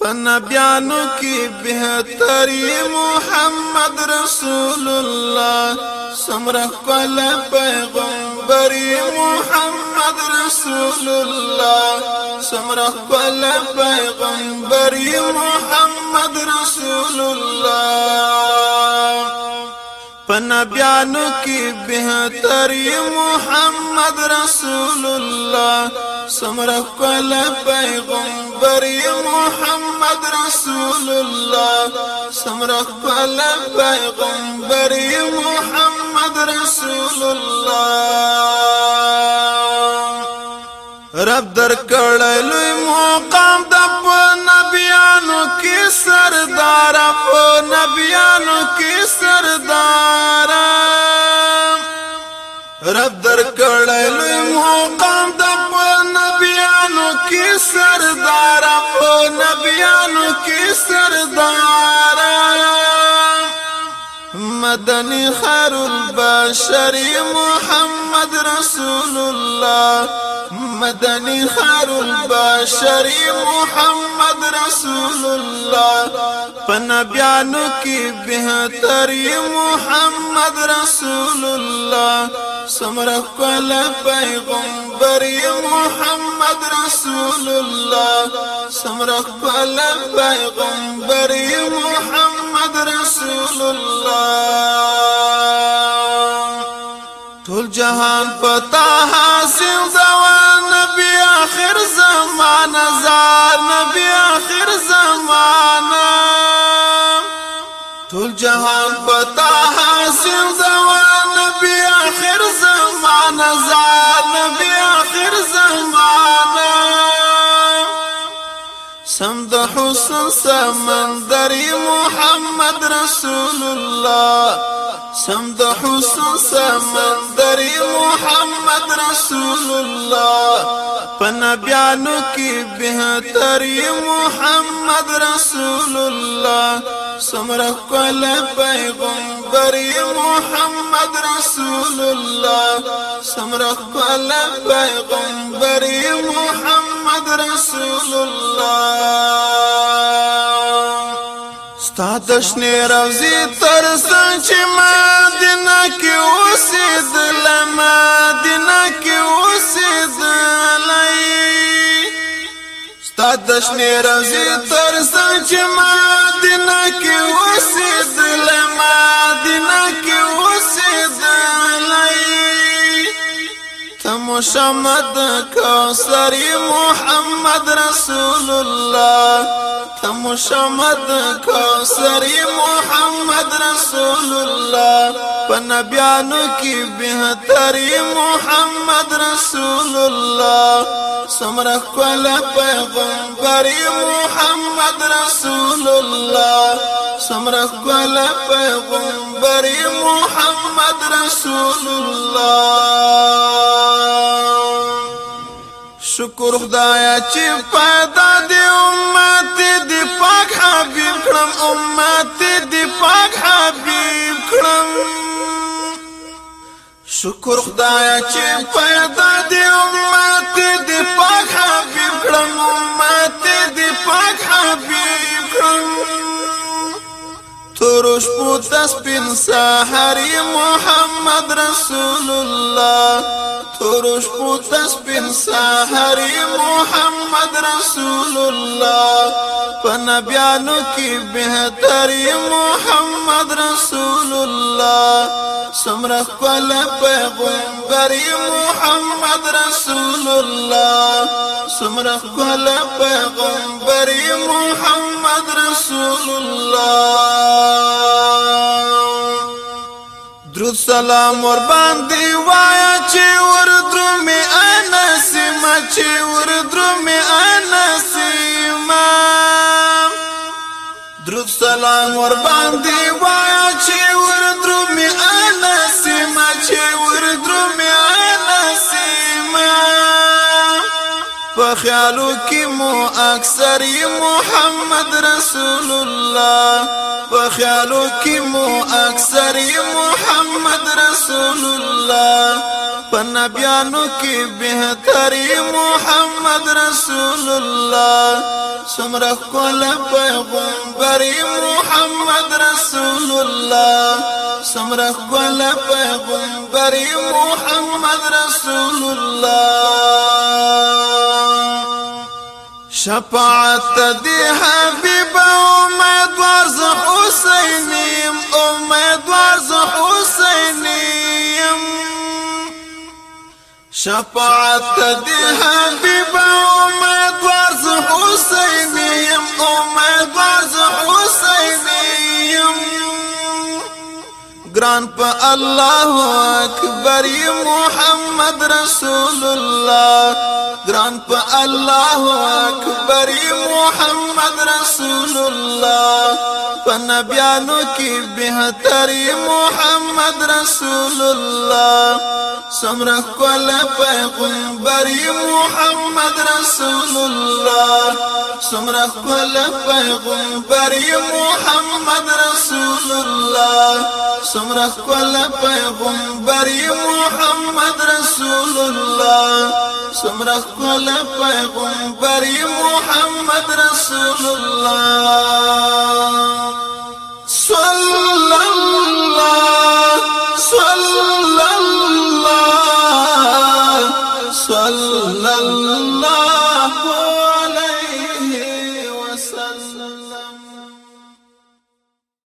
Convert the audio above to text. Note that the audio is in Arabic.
فنبیانو کی بہتری محمد رسول اللہ سمرخ کل پیغمبری محمد رسول اللہ سمرخ کل پیغمبری محمد رسول اللہ پنبیانو کی بہتری محمد رسول اللہ سمره کول پیغمبر محمد رسول الله سمره کول پیغمبر محمد رسول الله رب در کړل مقام د نبیانو کې سردار په نبیانو کې سردار. رب در کړل نبیانو کی سردار مدنی خیر البشر محمد رسول الله مدنی خیر البشر محمد رسول الله پنبیانو کی بہتری محمد رسول الله سمرخ کل پیغمبری محمد رسول الله سمرخ کل پیغمبری محمد رسول الله ټول جهان پتا حاصل دوا نبی اخر زمان زار نبی اخر زمان ټول جهان پتا حاصل د حسن سمندري محمد رسول الله. سم د حسن سمندري محمد رسول الله. پنبیانو کی بہتری محمد رسول الله. سمرخ کل پیغمبری محمد رسول الله. سمرخ کل پیغمبری محمد رسول الله. ستاد شنه روزي تر چې مدینه کې اوسېدل مدینه کې اوسېدل ستاد شنه روزي تر چې مدینه کې اوسېدل مدینه کې شمد کوثری محمد رسول الله تم شمد کوثری محمد رسول الله پنبیانو کی بہتری محمد رسول الله سمرخ کل پیغمبری محمد رسول الله سمرخ کل پیغمبری محمد رسول الله. شکر خدایا چې پیدا دی امت دی پاک حبیب کړم. امت دی پاک حبیب کړم. شکر خدایا چې پیدا دی امت ترش پوتا سپین سحری محمد رسول الله ترش پوتا سپین سحری محمد رسول الله پنبیانو کی بہتری محمد رسول الله سمرخ کل پیغمبری محمد رسول الله سمرخ کل پیغمبری محمد رسول الله سلام ور باندې وایا چې ور درومې انس ما چې ور درومې انس ما درود سلام ور باندې وایا چې ور درومې انس خیالو کی مو اکثر محمد رسول الله. په خیالو کی مو اکثر محمد رسول الله. په نبیانو کی بهتري محمد رسول الله. سمره کول پیغمبر محمد رسول الله. سمره کول پیغمبر محمد رسول الله. شفاعت دی حبیب امیدوار حسینیم حسینیم شفاعت دی حبیب گران په الله اکبر محمد رسول الله گران په الله اکبر محمد رسول الله په نبيانو کې بهتر محمد رسول الله سمره کول پیغمبر محمد رسول الله سمره کول پیغمبر محمد رسول الله سمره کول پیغمبر محمد رسول الله سمره کول پیغمبر محمد رسول الله صلى الله صلى